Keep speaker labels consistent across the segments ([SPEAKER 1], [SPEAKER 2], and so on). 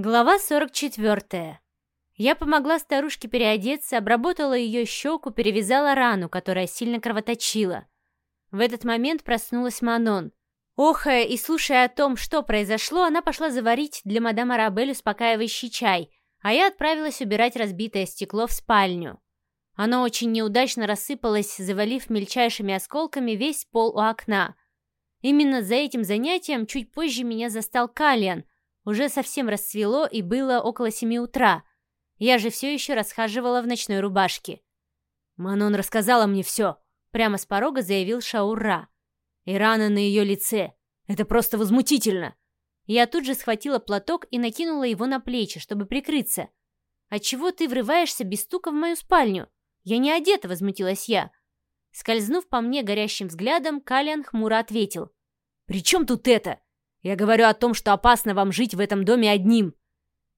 [SPEAKER 1] Глава 44. Я помогла старушке переодеться, обработала ее щеку, перевязала рану, которая сильно кровоточила. В этот момент проснулась Манон. Охая и слушая о том, что произошло, она пошла заварить для мадам Арабель успокаивающий чай, а я отправилась убирать разбитое стекло в спальню. Оно очень неудачно рассыпалось, завалив мельчайшими осколками весь пол у окна. Именно за этим занятием чуть позже меня застал Калиан, уже совсем расцвело и было около семи утра. Я же все еще расхаживала в ночной рубашке. «Манон рассказала мне все», — прямо с порога заявил Шаура. «И рана на ее лице. Это просто возмутительно!» Я тут же схватила платок и накинула его на плечи, чтобы прикрыться. «Отчего ты врываешься без стука в мою спальню? Я не одета», — возмутилась я. Скользнув по мне горящим взглядом, Калиан хмуро ответил. «При чем тут это? Я говорю о том, что опасно вам жить в этом доме одним.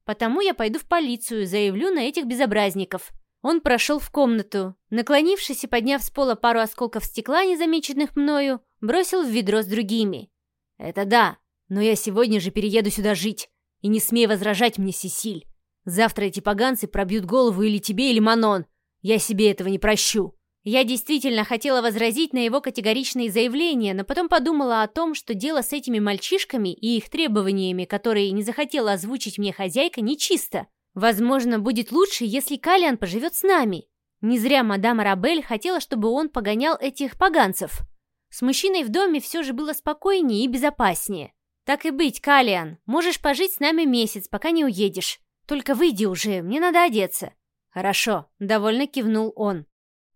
[SPEAKER 1] Потому я пойду в полицию, заявлю на этих безобразников. Он прошел в комнату. Наклонившись и подняв с пола пару осколков стекла, незамеченных мною, бросил в ведро с другими. «Это да, но я сегодня же перееду сюда жить. И не смей возражать мне, Сесиль. Завтра эти поганцы пробьют голову или тебе, или Манон. Я себе этого не прощу». Я действительно хотела возразить на его категоричные заявления, но потом подумала о том, что дело с этими мальчишками и их требованиями, которые не захотела озвучить мне хозяйка, нечисто. Возможно, будет лучше, если Калиан поживет с нами. Не зря мадам Арабель хотела, чтобы он погонял этих поганцев. С мужчиной в доме все же было спокойнее и безопаснее. Так и быть, Калиан, можешь пожить с нами месяц, пока не уедешь. Только выйди уже, мне надо одеться. Хорошо, довольно кивнул он.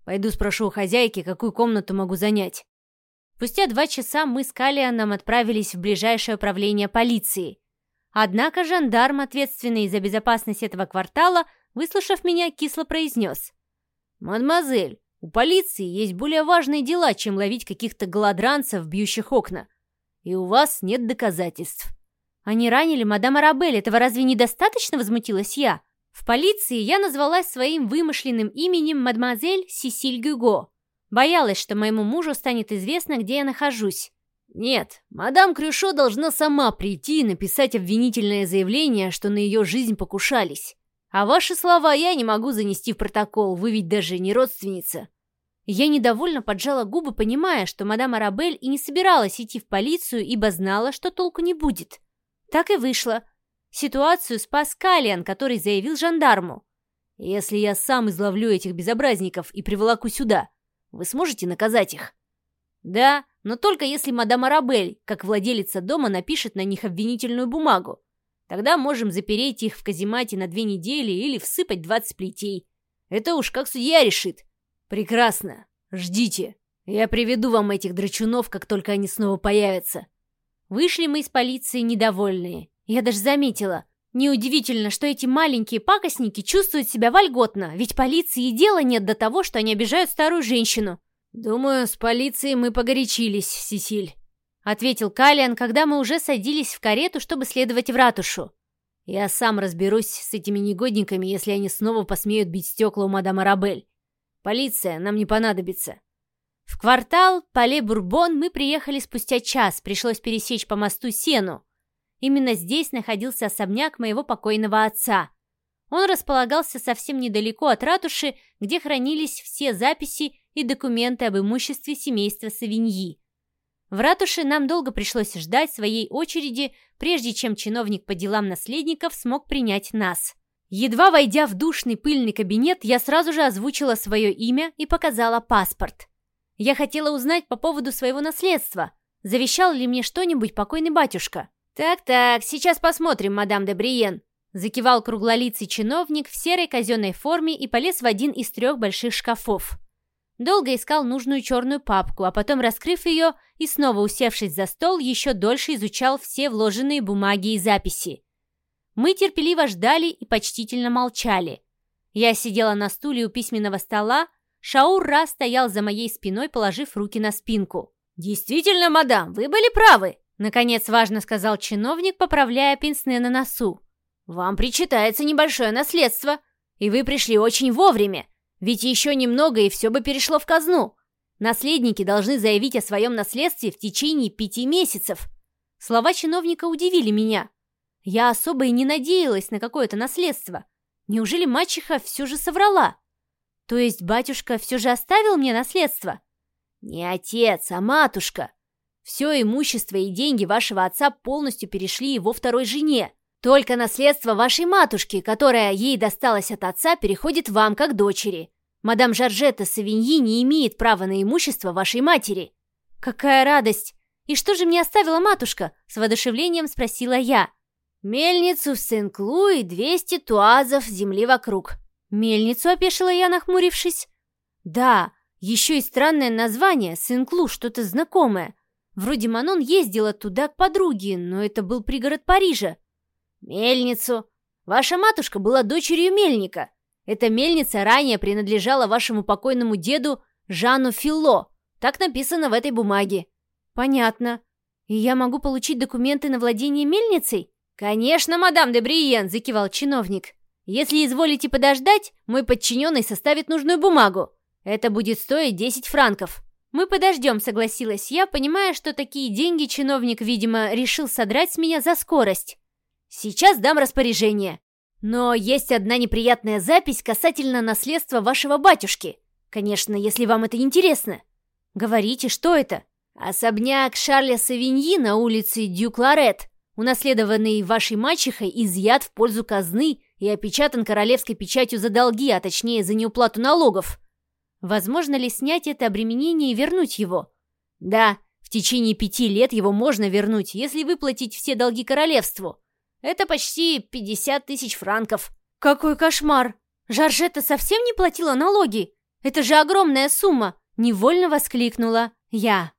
[SPEAKER 1] Пойду спрошу у хозяйки, какую комнату могу занять. Спустя два часа мы с Калианом отправились в ближайшее управление полиции. Однако жандарм, ответственный за безопасность этого квартала, выслушав меня, кисло произнес. «Мадемуазель, у полиции есть более важные дела, чем ловить каких-то голодранцев, бьющих окна. И у вас нет доказательств». «Они ранили мадам Арабель, этого разве недостаточно?» — возмутилась я. В полиции я назвалась своим вымышленным именем мадемуазель Сесиль Гюго. Боялась, что моему мужу станет известно, где я нахожусь. Нет, мадам Крюшо должна сама прийти и написать обвинительное заявление, что на ее жизнь покушались. А ваши слова я не могу занести в протокол, вы ведь даже не родственница. Я недовольно поджала губы, понимая, что мадам Арабель и не собиралась идти в полицию, ибо знала, что толку не будет. Так и вышло. Ситуацию спас Калиан, который заявил жандарму. «Если я сам изловлю этих безобразников и приволоку сюда, вы сможете наказать их?» «Да, но только если мадам Арабель, как владелица дома, напишет на них обвинительную бумагу. Тогда можем запереть их в каземате на две недели или всыпать двадцать плетей. Это уж как судья решит». «Прекрасно. Ждите. Я приведу вам этих драчунов, как только они снова появятся». Вышли мы из полиции недовольные. Я даже заметила. Неудивительно, что эти маленькие пакостники чувствуют себя вольготно, ведь полиции и дела нет до того, что они обижают старую женщину. «Думаю, с полицией мы погорячились, Сесиль», — ответил Калиан, когда мы уже садились в карету, чтобы следовать в ратушу. «Я сам разберусь с этими негодниками, если они снова посмеют бить стекла у мадам Арабель. Полиция нам не понадобится». В квартал Пале-Бурбон мы приехали спустя час, пришлось пересечь по мосту Сену. Именно здесь находился особняк моего покойного отца. Он располагался совсем недалеко от ратуши, где хранились все записи и документы об имуществе семейства Савиньи. В ратуше нам долго пришлось ждать своей очереди, прежде чем чиновник по делам наследников смог принять нас. Едва войдя в душный пыльный кабинет, я сразу же озвучила свое имя и показала паспорт. Я хотела узнать по поводу своего наследства. Завещал ли мне что-нибудь покойный батюшка? «Так-так, сейчас посмотрим, мадам де Бриен», закивал круглолицый чиновник в серой казенной форме и полез в один из трех больших шкафов. Долго искал нужную черную папку, а потом, раскрыв ее и снова усевшись за стол, еще дольше изучал все вложенные бумаги и записи. Мы терпеливо ждали и почтительно молчали. Я сидела на стуле у письменного стола, Шаур-Ра стоял за моей спиной, положив руки на спинку. «Действительно, мадам, вы были правы!» Наконец, важно сказал чиновник, поправляя пенсне на носу. «Вам причитается небольшое наследство, и вы пришли очень вовремя, ведь еще немного, и все бы перешло в казну. Наследники должны заявить о своем наследстве в течение пяти месяцев». Слова чиновника удивили меня. Я особо и не надеялась на какое-то наследство. Неужели мачеха все же соврала? То есть батюшка все же оставил мне наследство? Не отец, а матушка. Все имущество и деньги вашего отца полностью перешли его второй жене. Только наследство вашей матушки, которое ей досталось от отца, переходит вам как дочери. Мадам Жоржетта Савиньи не имеет права на имущество вашей матери. Какая радость! И что же мне оставила матушка? С воодушевлением спросила я. Мельницу в Сен-Клу и 200 туазов земли вокруг. Мельницу опешила я, нахмурившись. Да, еще и странное название, Сен-Клу, что-то знакомое. Вроде Манон ездила туда к подруге, но это был пригород Парижа. Мельницу. Ваша матушка была дочерью мельника. Эта мельница ранее принадлежала вашему покойному деду Жану Филло. Так написано в этой бумаге. Понятно. И я могу получить документы на владение мельницей? «Конечно, мадам де Бриен!» — закивал чиновник. «Если изволите подождать, мой подчиненный составит нужную бумагу. Это будет стоить 10 франков». «Мы подождем», — согласилась я, понимая, что такие деньги чиновник, видимо, решил содрать с меня за скорость. «Сейчас дам распоряжение. Но есть одна неприятная запись касательно наследства вашего батюшки. Конечно, если вам это интересно». «Говорите, что это?» «Особняк Шарля Савиньи на улице Дюкларет унаследованный вашей мачехой, изъят в пользу казны и опечатан королевской печатью за долги, а точнее за неуплату налогов. Возможно ли снять это обременение и вернуть его? Да, в течение пяти лет его можно вернуть, если выплатить все долги королевству. Это почти 50 тысяч франков. Какой кошмар! Жоржетта совсем не платила налоги? Это же огромная сумма! Невольно воскликнула я.